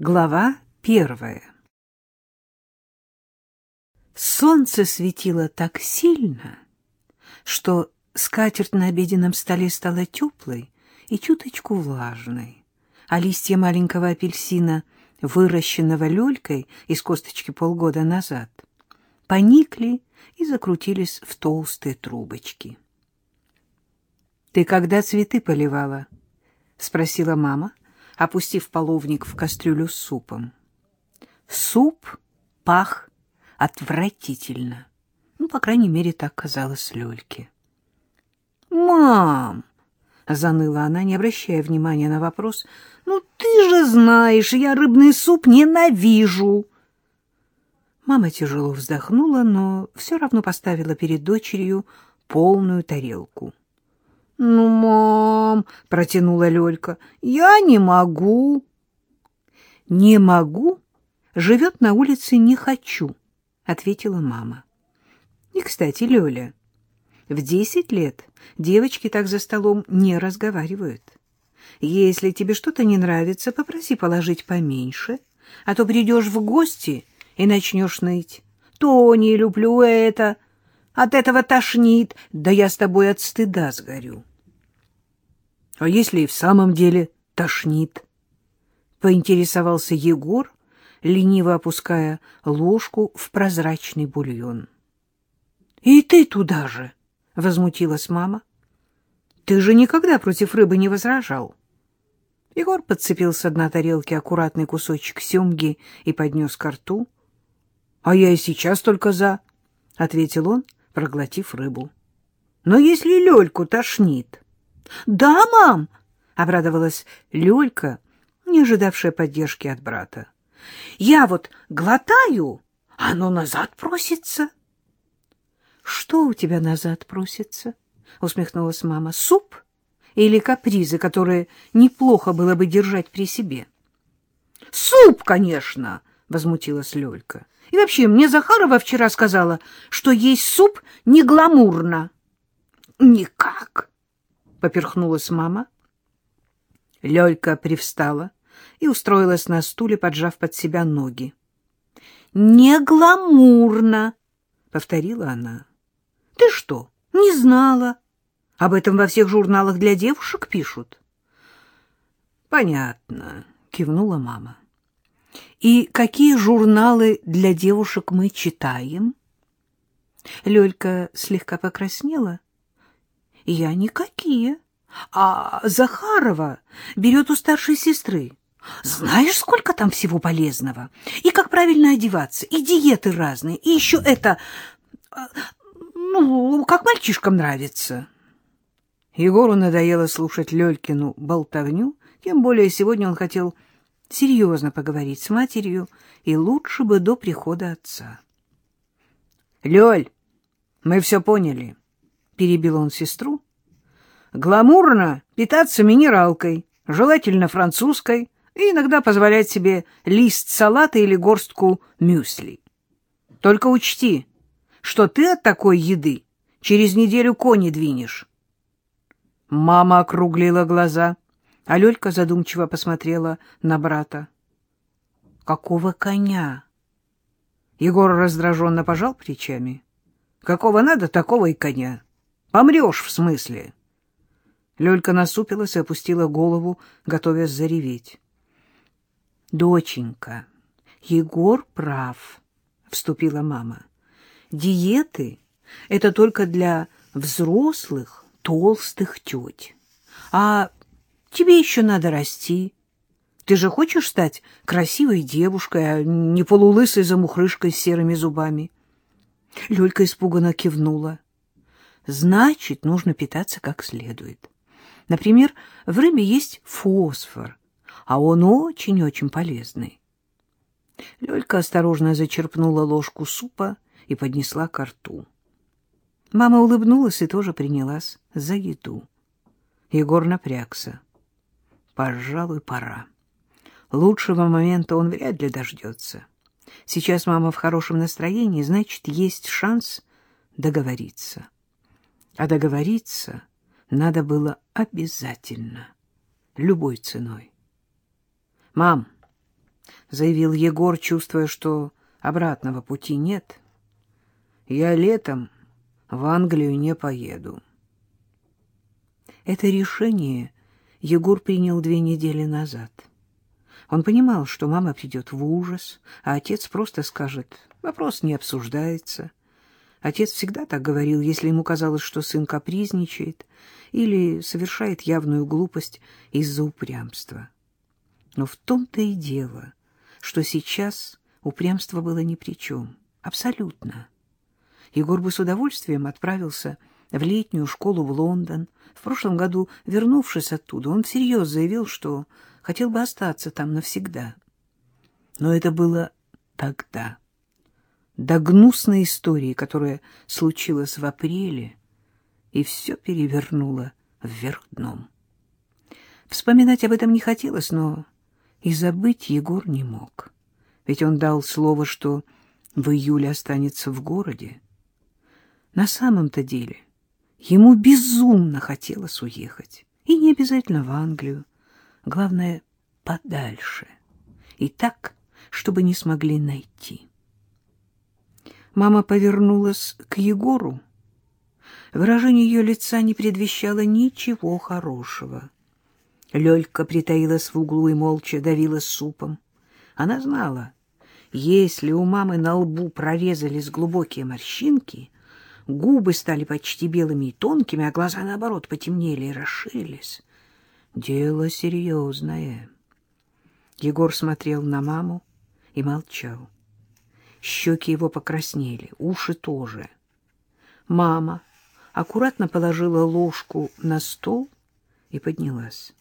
Глава первая Солнце светило так сильно, что скатерть на обеденном столе стала теплой и чуточку влажной, а листья маленького апельсина, выращенного люлькой из косточки полгода назад, поникли и закрутились в толстые трубочки. — Ты когда цветы поливала? — спросила мама, опустив половник в кастрюлю с супом. Суп пах отвратительно. Ну, по крайней мере, так казалось Лёльке. «Мам!» — заныла она, не обращая внимания на вопрос. «Ну, ты же знаешь, я рыбный суп ненавижу!» Мама тяжело вздохнула, но все равно поставила перед дочерью полную тарелку. — Ну, мам, — протянула Лёлька, — я не могу. — Не могу живет на улице «не хочу», — ответила мама. — И, кстати, Лёля, в десять лет девочки так за столом не разговаривают. Если тебе что-то не нравится, попроси положить поменьше, а то придешь в гости и начнешь ныть. То не люблю это, от этого тошнит, да я с тобой от стыда сгорю. — А если и в самом деле тошнит? — поинтересовался Егор, лениво опуская ложку в прозрачный бульон. — И ты туда же! — возмутилась мама. — Ты же никогда против рыбы не возражал. Егор подцепил с дна тарелки аккуратный кусочек семги и поднес ко рту. — А я и сейчас только за, — ответил он, проглотив рыбу. — Но если Лёльку тошнит... — Да, мам! — обрадовалась Лёлька, не ожидавшая поддержки от брата. — Я вот глотаю, а оно назад просится. — Что у тебя назад просится? — усмехнулась мама. — Суп или капризы, которые неплохо было бы держать при себе? — Суп, конечно! — возмутилась Лёлька. — И вообще, мне Захарова вчера сказала, что есть суп не гламурно. — Никак! — поперхнулась мама. Лёлька привстала и устроилась на стуле, поджав под себя ноги. — Не гламурно! — повторила она. — Ты что, не знала? Об этом во всех журналах для девушек пишут. — Понятно, — кивнула мама. — И какие журналы для девушек мы читаем? Лёлька слегка покраснела. — Я никакие. А Захарова берет у старшей сестры. Знаешь, сколько там всего полезного? И как правильно одеваться, и диеты разные, и еще это... Ну, как мальчишкам нравится. Егору надоело слушать Лёлькину болтовню, тем более сегодня он хотел серьезно поговорить с матерью, и лучше бы до прихода отца. — Лёль, мы все поняли, — перебил он сестру. — Гламурно питаться минералкой, желательно французской, и иногда позволять себе лист салата или горстку мюсли. Только учти, что ты от такой еды через неделю кони двинешь. Мама округлила глаза, а Лёлька задумчиво посмотрела на брата. — Какого коня? Егор раздраженно пожал плечами. — Какого надо, такого и коня. Помрешь, в смысле. Лёлька насупилась и опустила голову, готовясь зареветь. Доченька, Егор прав, вступила мама. Диеты — это только для взрослых толстых теть. А тебе еще надо расти. Ты же хочешь стать красивой девушкой, а не полулысой замухрышкой с серыми зубами? Люлька испуганно кивнула. Значит, нужно питаться как следует. Например, в рыбе есть фосфор — а он очень-очень полезный. Лёлька осторожно зачерпнула ложку супа и поднесла ко рту. Мама улыбнулась и тоже принялась за еду. Егор напрягся. Пожалуй, пора. Лучшего момента он вряд ли дождется. Сейчас мама в хорошем настроении, значит, есть шанс договориться. А договориться надо было обязательно, любой ценой. Мам, заявил Егор, чувствуя, что обратного пути нет. Я летом в Англию не поеду. Это решение Егор принял две недели назад. Он понимал, что мама придет в ужас, а отец просто скажет «вопрос не обсуждается». Отец всегда так говорил, если ему казалось, что сын капризничает или совершает явную глупость из-за упрямства. Но в том-то и дело, что сейчас упрямство было ни при чем. Абсолютно. Егор бы с удовольствием отправился в летнюю школу в Лондон. В прошлом году, вернувшись оттуда, он всерьез заявил, что хотел бы остаться там навсегда. Но это было тогда. До гнусной истории, которая случилась в апреле, и все перевернуло вверх дном. Вспоминать об этом не хотелось, но и забыть Егор не мог. Ведь он дал слово, что в июле останется в городе. На самом-то деле ему безумно хотелось уехать. И не обязательно в Англию. Главное, подальше. И так, чтобы не смогли найти. Мама повернулась к Егору. Выражение ее лица не предвещало ничего хорошего. Лёлька притаилась в углу и молча давила супом. Она знала, если у мамы на лбу прорезались глубокие морщинки, губы стали почти белыми и тонкими, а глаза, наоборот, потемнели и расширились. Дело серьезное. Егор смотрел на маму и молчал. Щеки его покраснели, уши тоже. Мама аккуратно положила ложку на стол и поднялась.